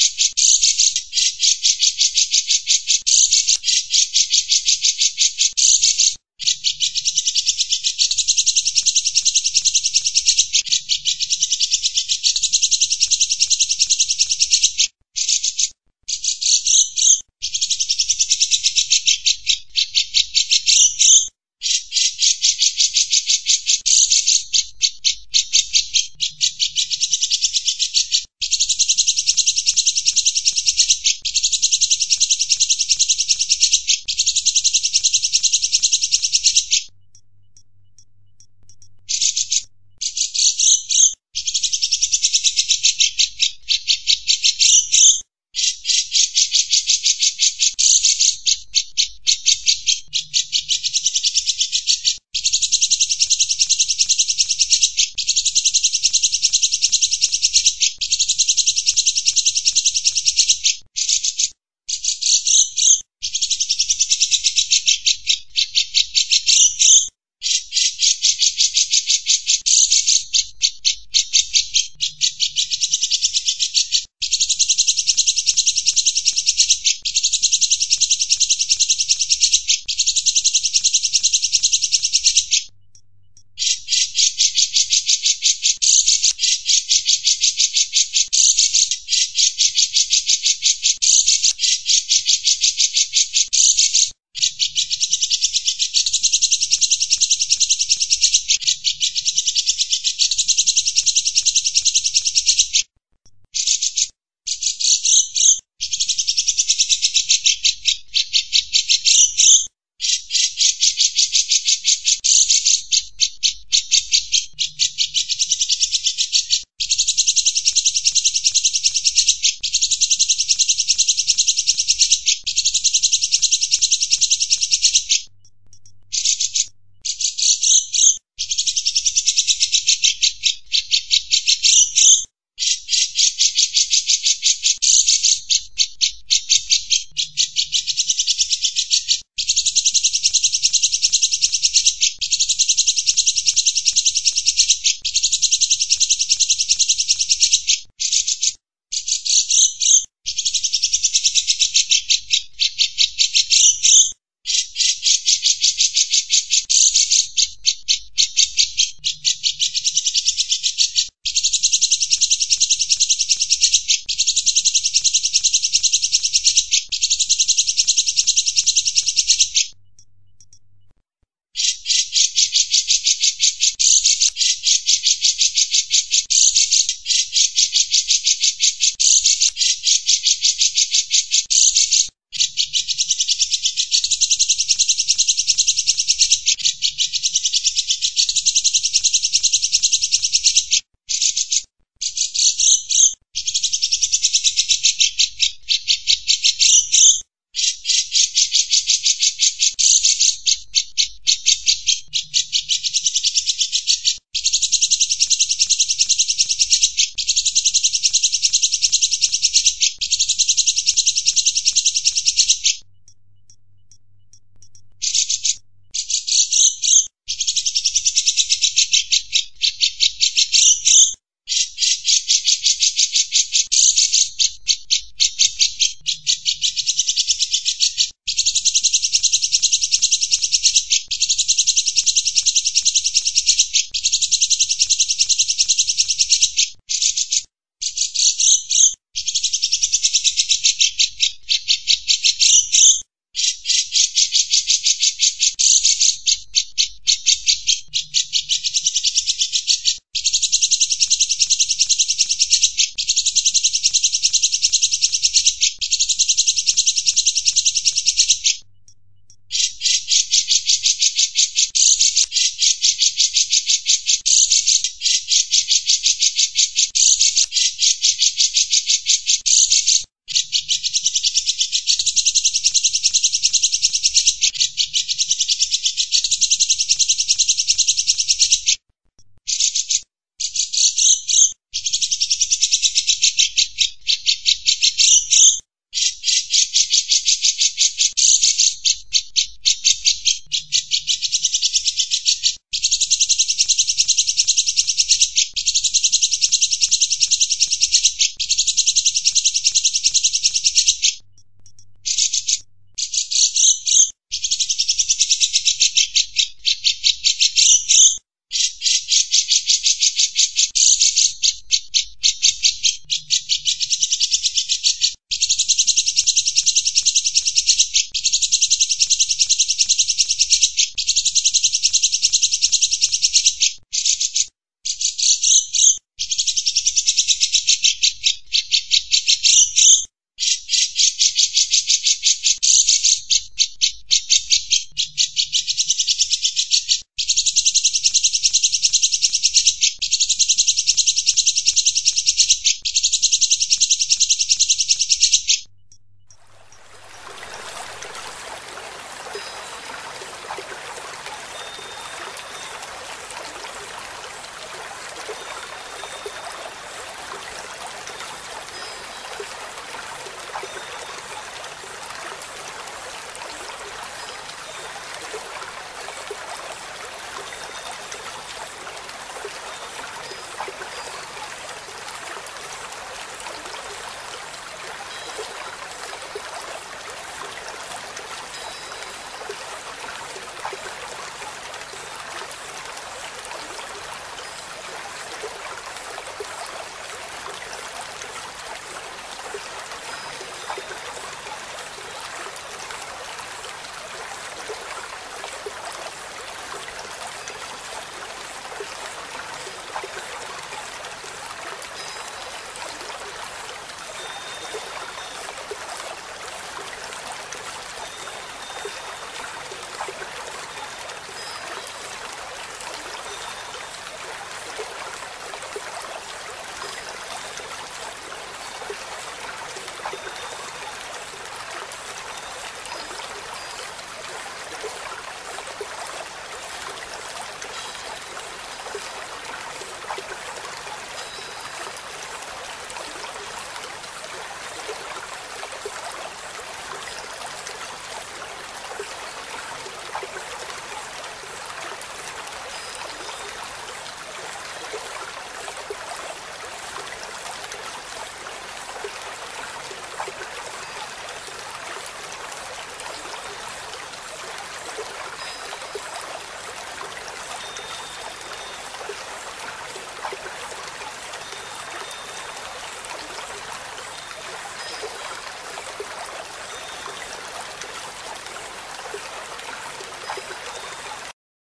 Jesus.